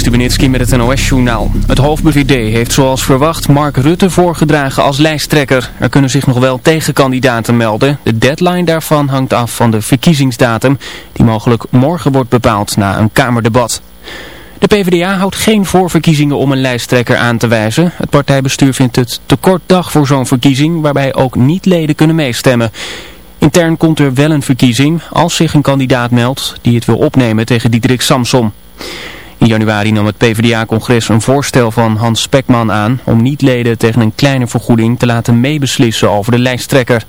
Stubenitski met het NOS-journaal. Het hoofd-BVD heeft zoals verwacht Mark Rutte voorgedragen als lijsttrekker. Er kunnen zich nog wel tegenkandidaten melden. De deadline daarvan hangt af van de verkiezingsdatum, die mogelijk morgen wordt bepaald na een Kamerdebat. De PvdA houdt geen voorverkiezingen om een lijsttrekker aan te wijzen. Het partijbestuur vindt het te kort dag voor zo'n verkiezing, waarbij ook niet-leden kunnen meestemmen. Intern komt er wel een verkiezing als zich een kandidaat meldt die het wil opnemen tegen Diederik Samsom. In januari nam het PvdA-congres een voorstel van Hans Spekman aan om niet-leden tegen een kleine vergoeding te laten meebeslissen over de lijsttrekker.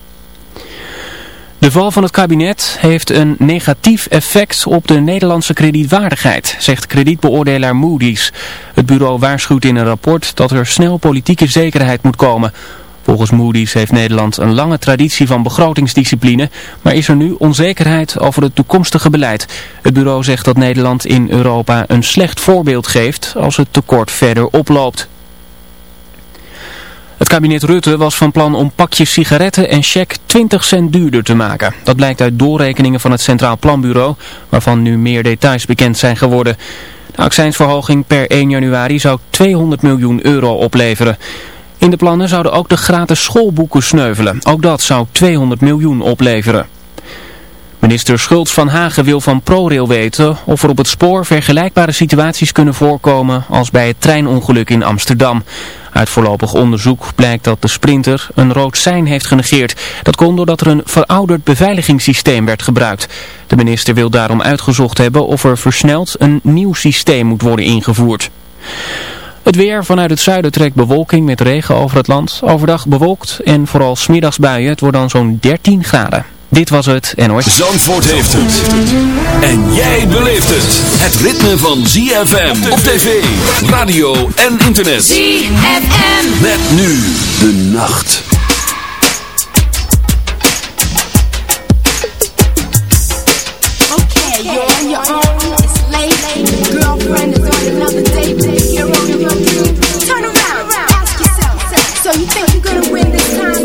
De val van het kabinet heeft een negatief effect op de Nederlandse kredietwaardigheid, zegt kredietbeoordelaar Moody's. Het bureau waarschuwt in een rapport dat er snel politieke zekerheid moet komen. Volgens Moody's heeft Nederland een lange traditie van begrotingsdiscipline, maar is er nu onzekerheid over het toekomstige beleid. Het bureau zegt dat Nederland in Europa een slecht voorbeeld geeft als het tekort verder oploopt. Het kabinet Rutte was van plan om pakjes sigaretten en cheque 20 cent duurder te maken. Dat blijkt uit doorrekeningen van het Centraal Planbureau, waarvan nu meer details bekend zijn geworden. De accijnsverhoging per 1 januari zou 200 miljoen euro opleveren. In de plannen zouden ook de gratis schoolboeken sneuvelen. Ook dat zou 200 miljoen opleveren. Minister Schultz van Hagen wil van ProRail weten of er op het spoor vergelijkbare situaties kunnen voorkomen als bij het treinongeluk in Amsterdam. Uit voorlopig onderzoek blijkt dat de sprinter een rood sein heeft genegeerd. Dat kon doordat er een verouderd beveiligingssysteem werd gebruikt. De minister wil daarom uitgezocht hebben of er versneld een nieuw systeem moet worden ingevoerd. Het weer vanuit het zuiden trekt bewolking met regen over het land. Overdag bewolkt en vooral smiddags buien. Het wordt dan zo'n 13 graden. Dit was het NOS. Zandvoort heeft het. En jij beleeft het. Het ritme van ZFM op tv, radio en internet. ZFM. Met nu de nacht. Okay, you're on your own. It's late. Girlfriend is on another date. You're on. Turn around. Ask yourself. So you think you're gonna win this time,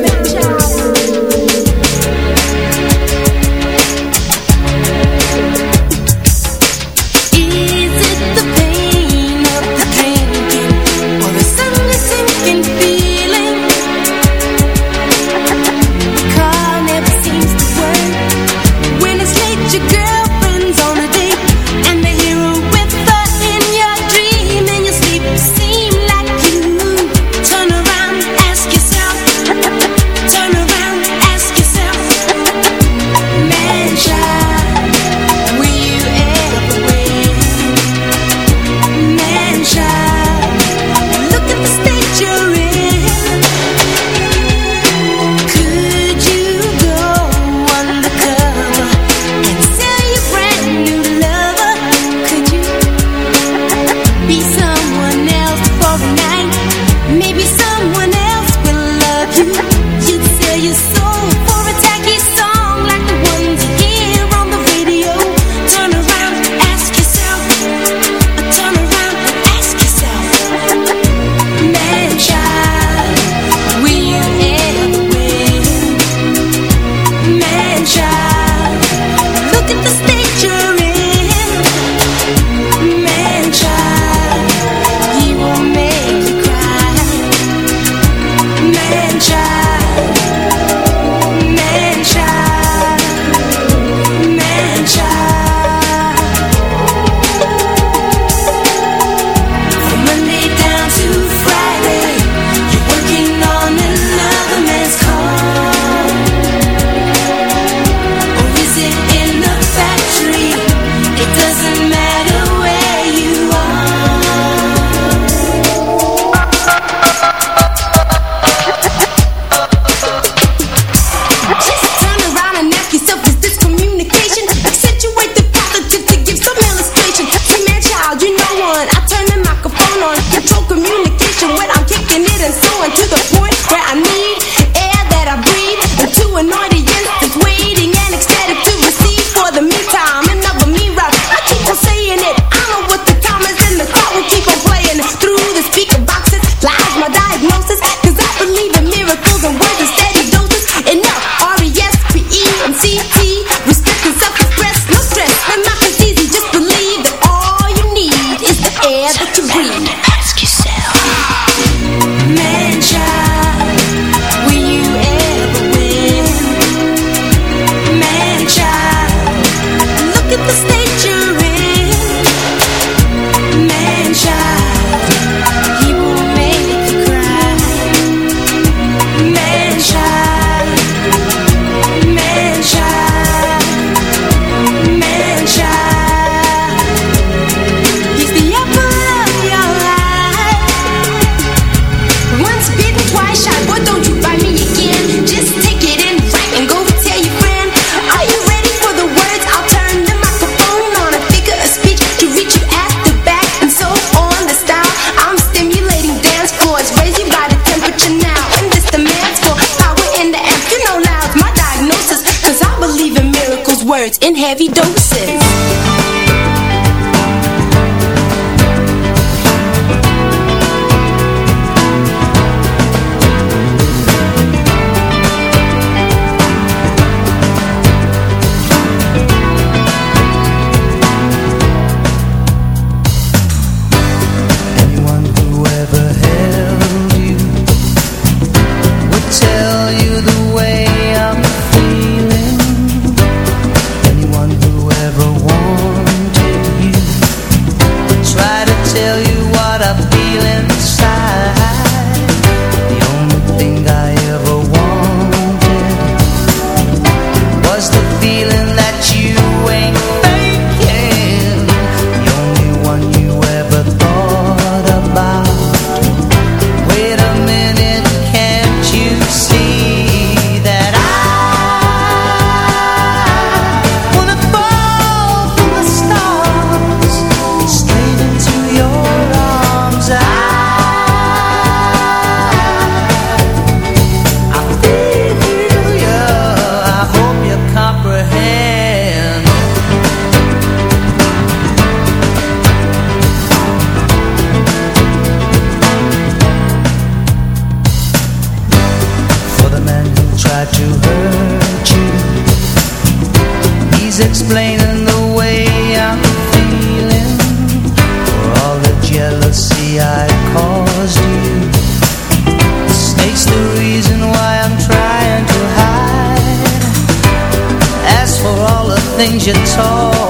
things you taught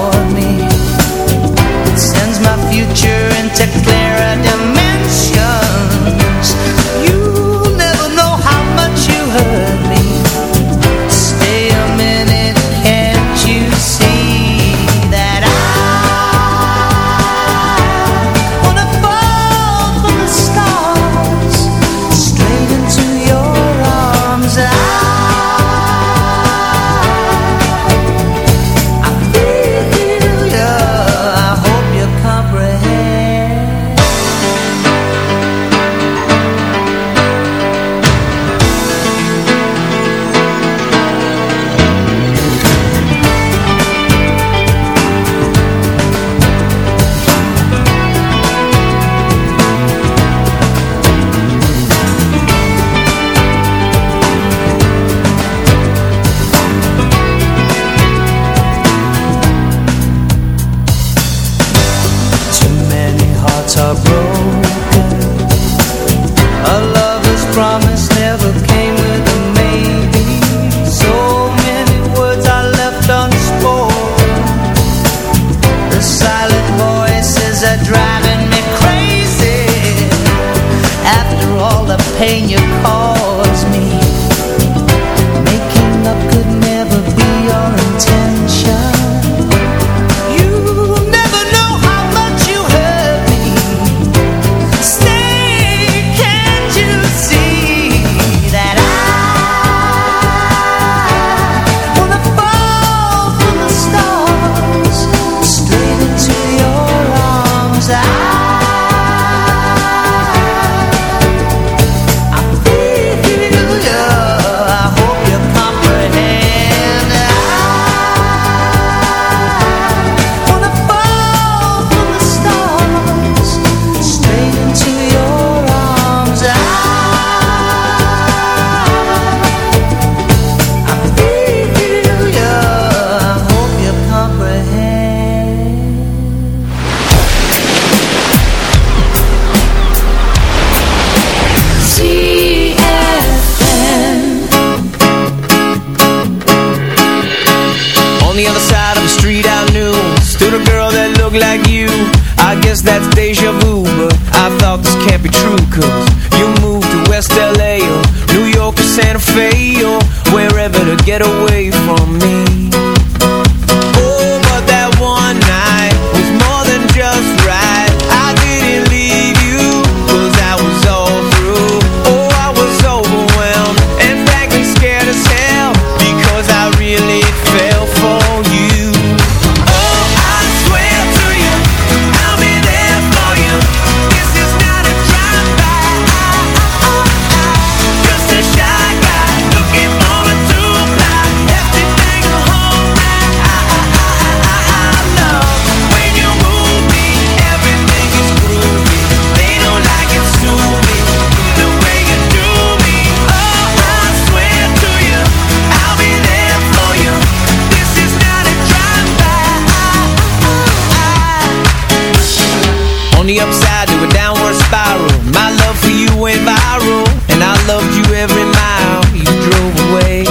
the upside to a downward spiral. My love for you went viral, and I loved you every mile you drove away.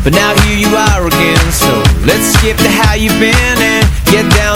But now here you are again, so let's skip to how you've been and get down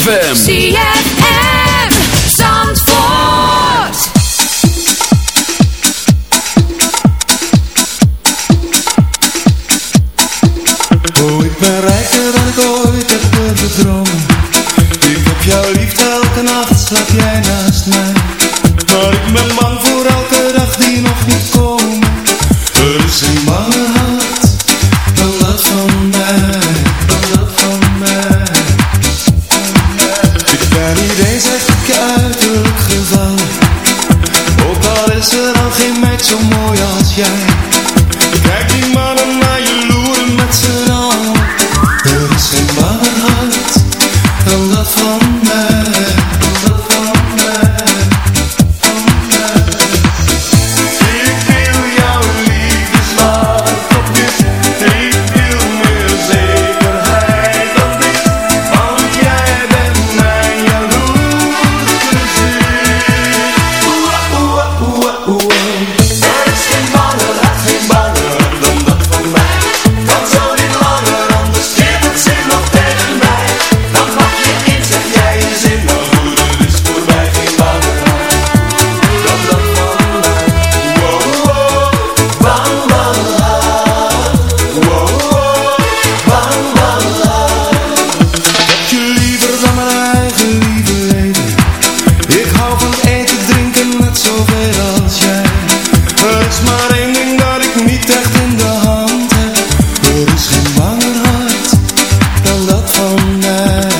ZFM. Van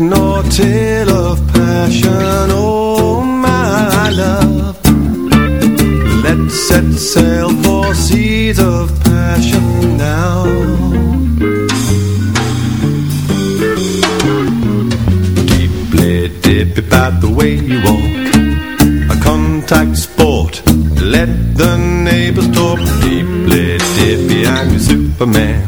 No tale of passion, oh my love. Let's set sail for seeds of passion now. Deeply dip about the way you walk, a contact sport. Let the neighbors talk. Deeply dippy, I'm your Superman.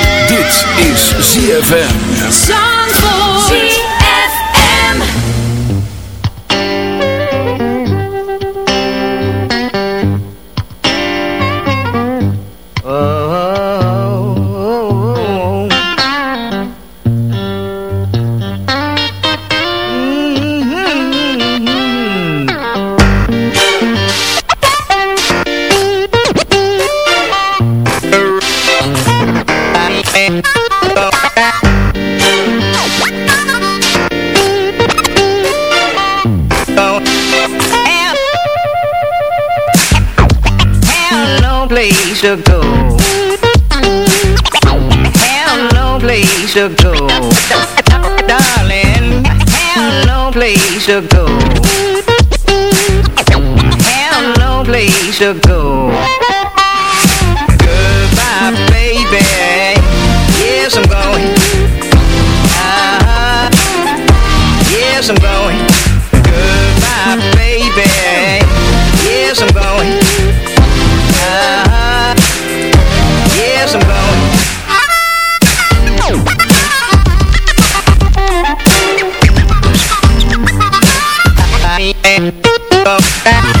Dit is ZFM. place to go Goodbye, baby. Yes, I'm going. Uh -huh. Yes, I'm going. Goodbye, baby. Yes, I'm going. Uh. Yes, I'm going. I ain't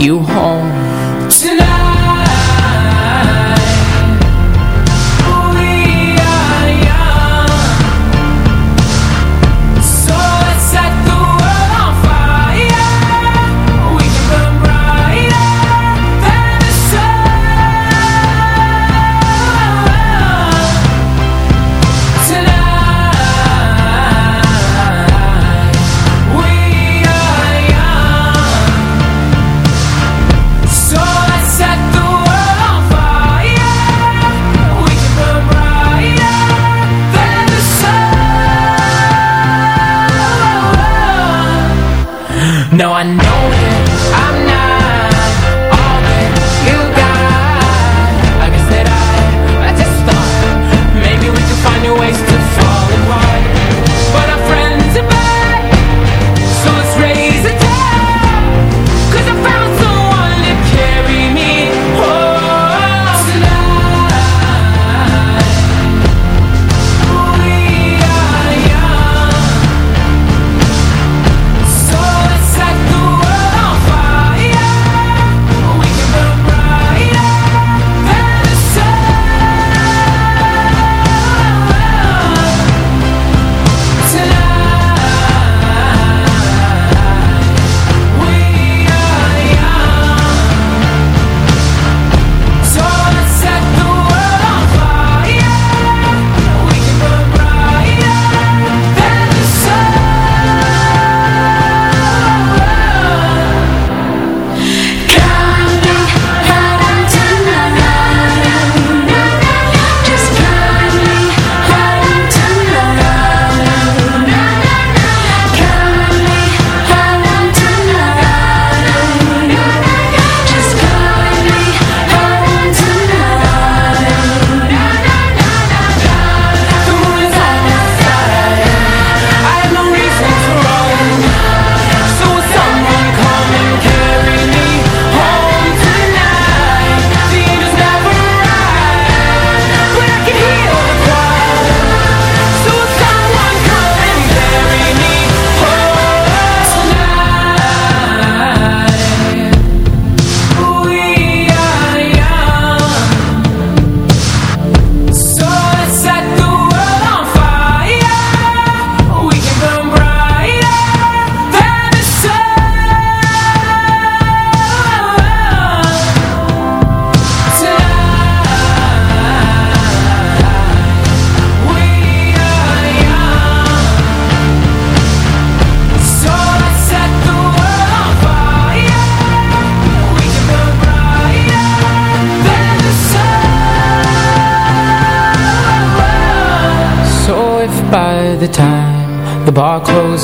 you home.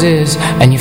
is and you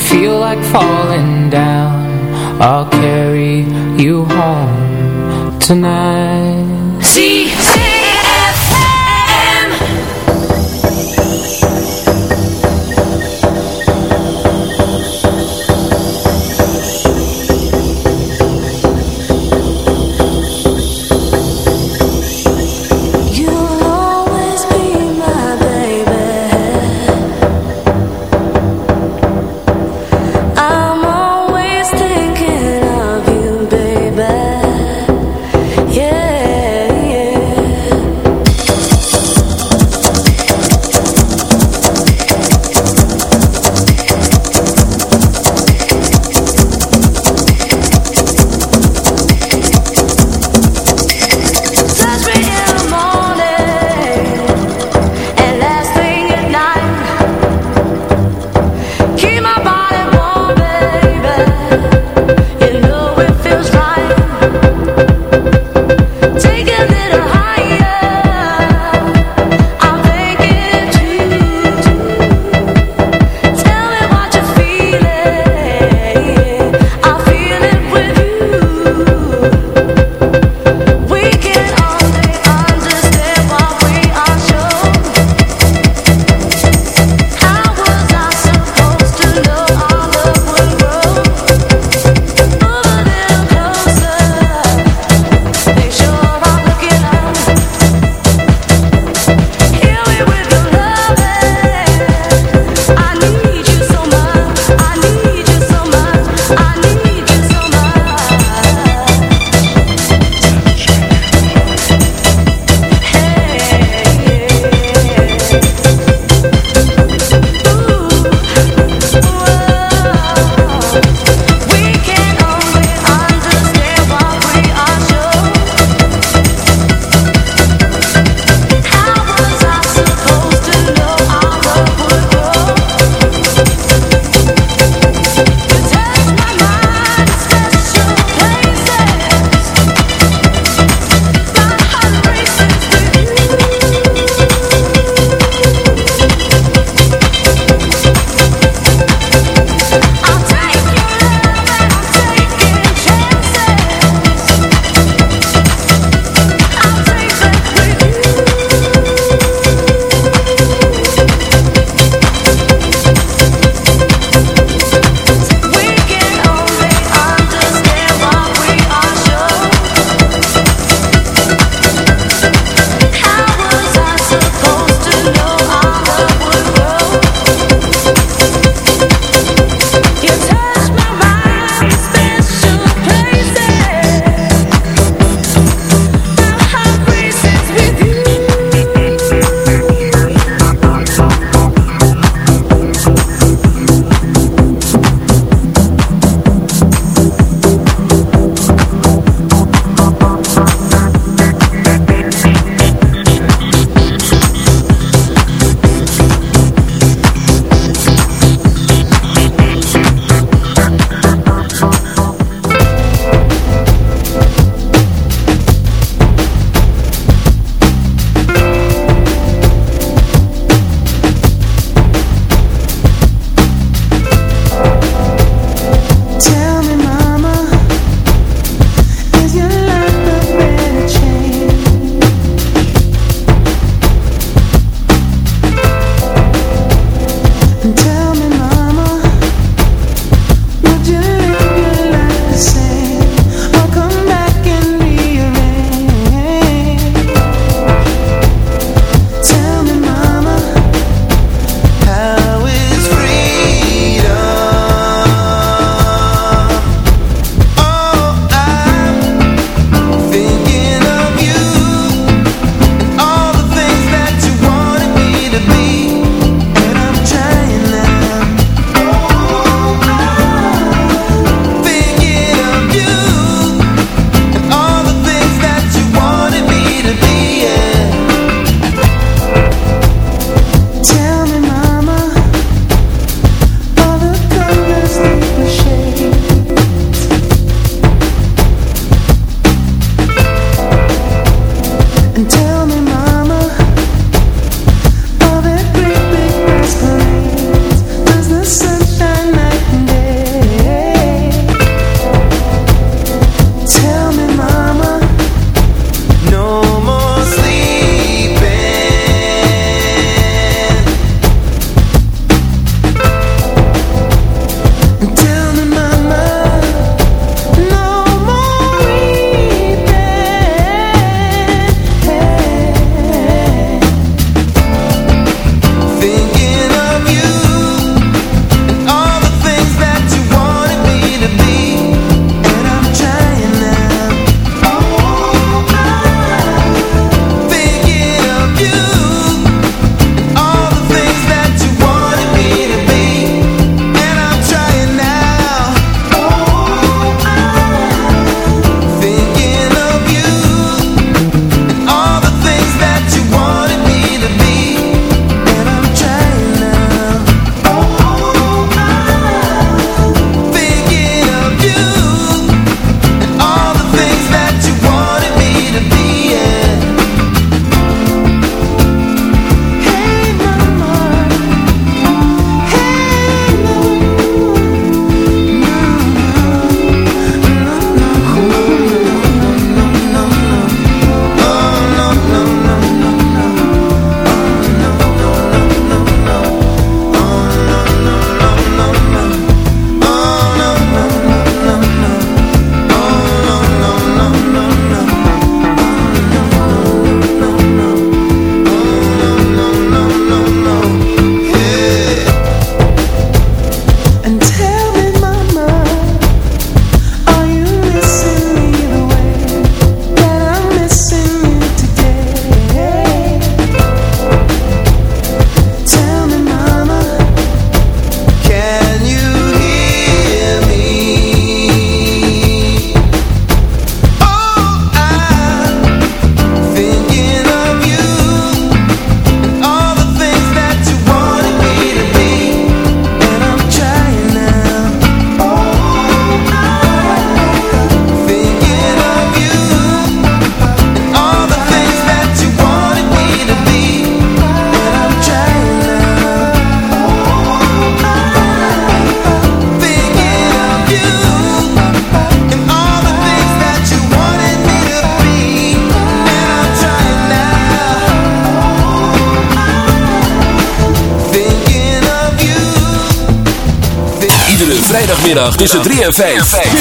tussen 3 en 5.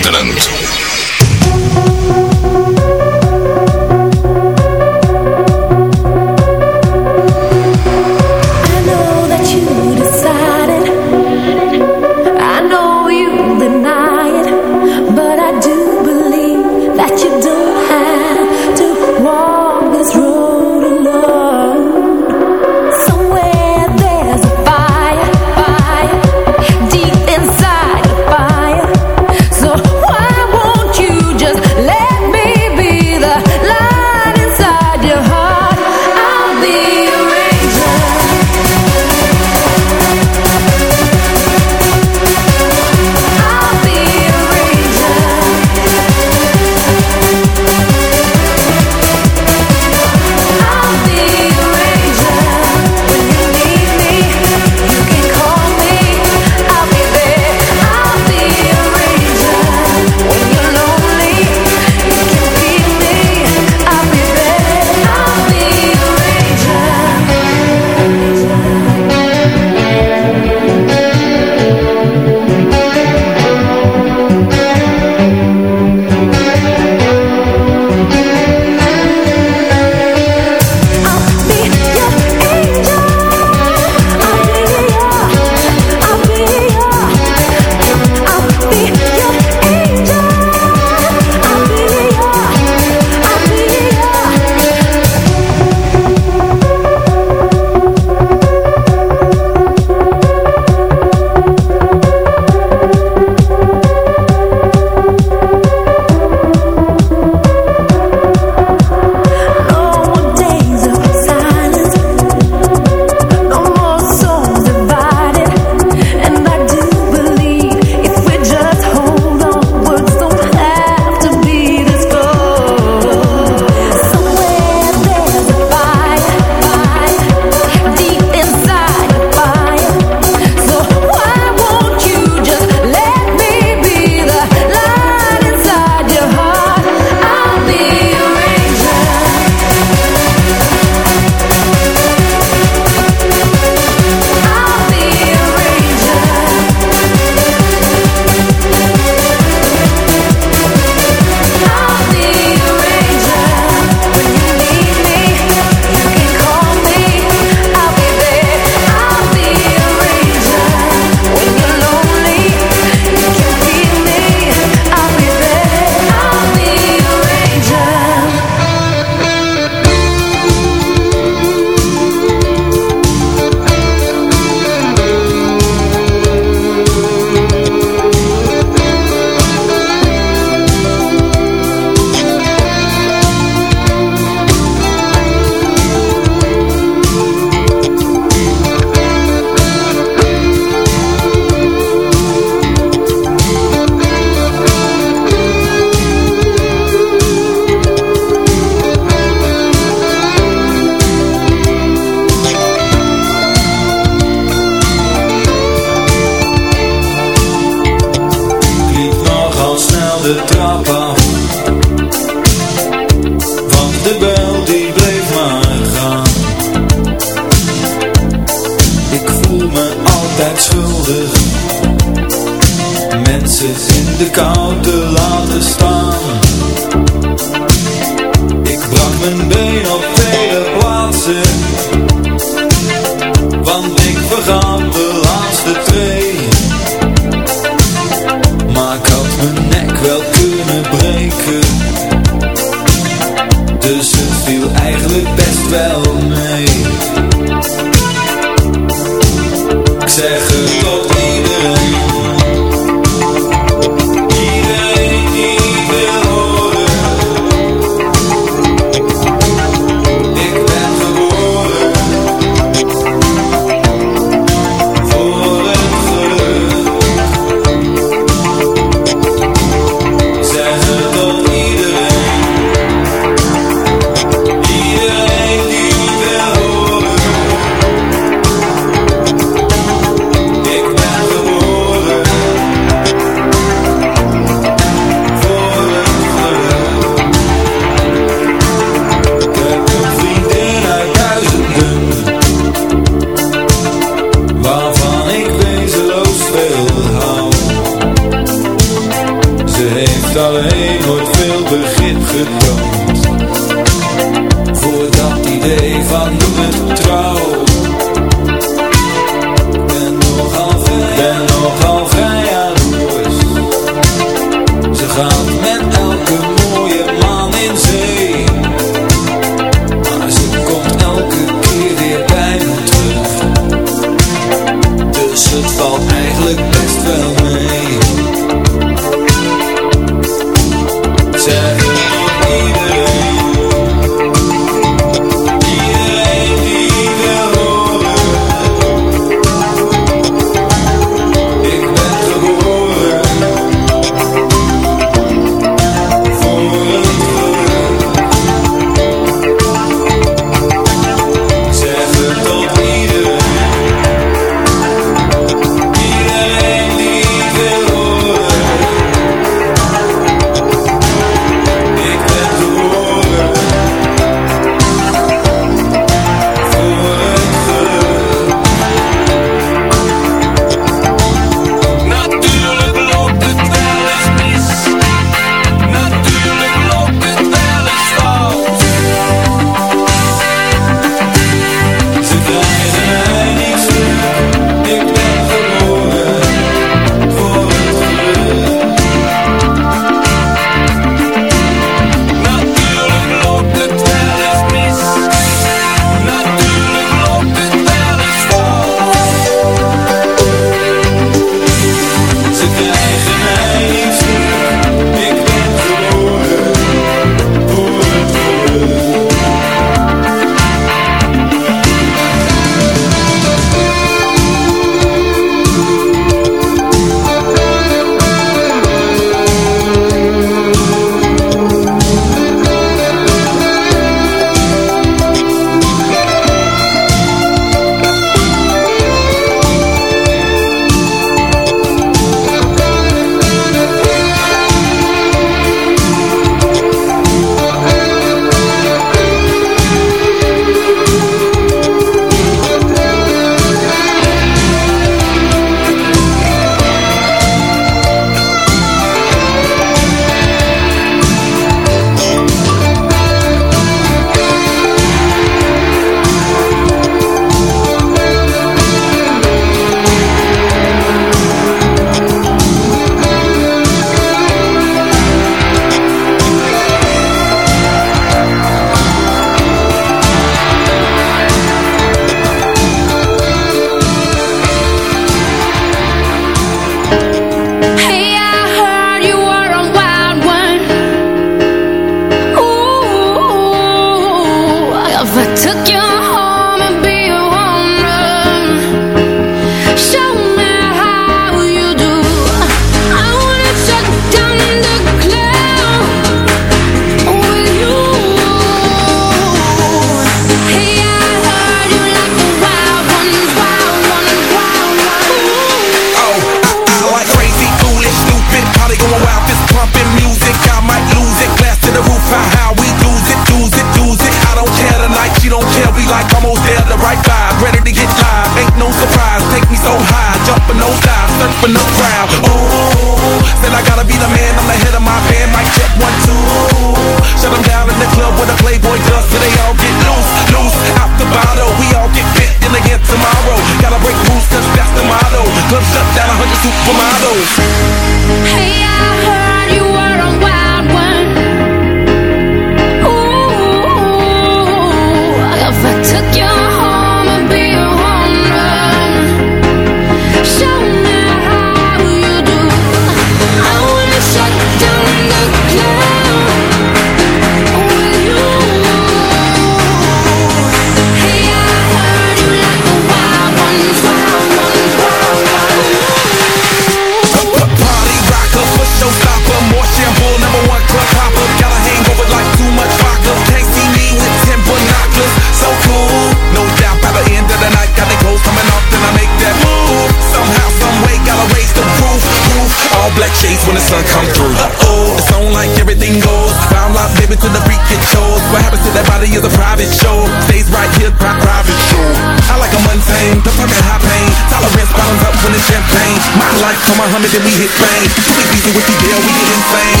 days when the sun come through. Uh-oh, it's on like everything goes. Found like baby till the freak gets shows. What happens to that body is a private show. Stays right here, pri private show. I like a mundane, the fucking high pain. Tolerance bottoms up when it's champagne. My life, come on, Muhammad, then we hit fame. We easy with the deal, we get insane.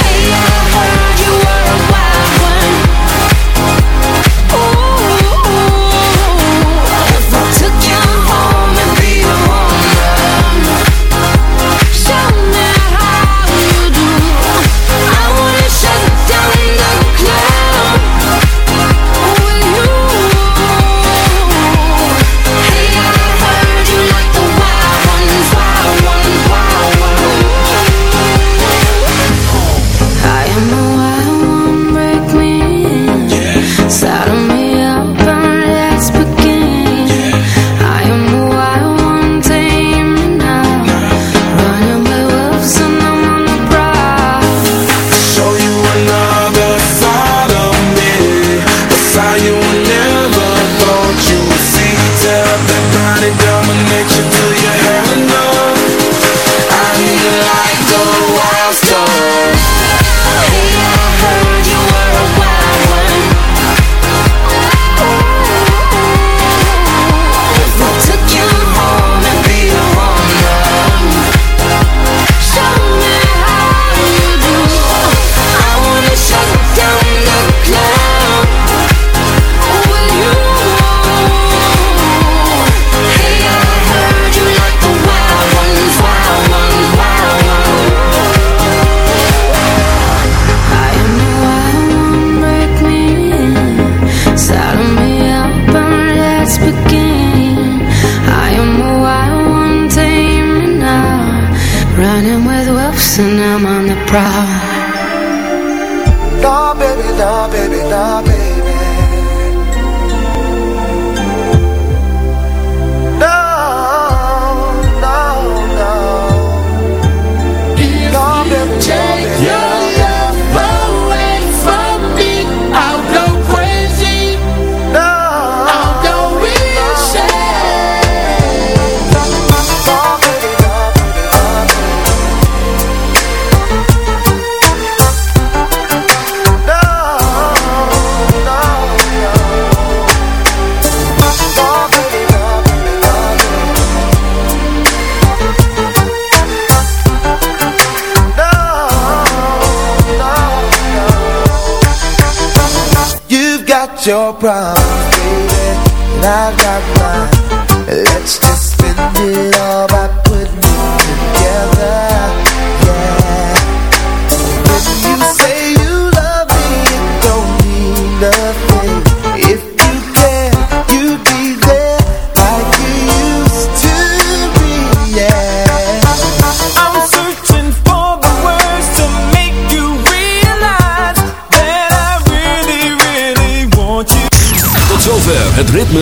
Hey, I heard you were a wild one. crowd